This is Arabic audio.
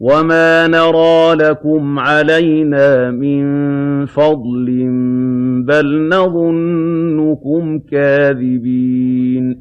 وَمَا نَرَىٰ لَكُمْ عَلَيْنَا مِن فَضْلٍ بَلْ نَظُنُّكُمْ كَاذِبِينَ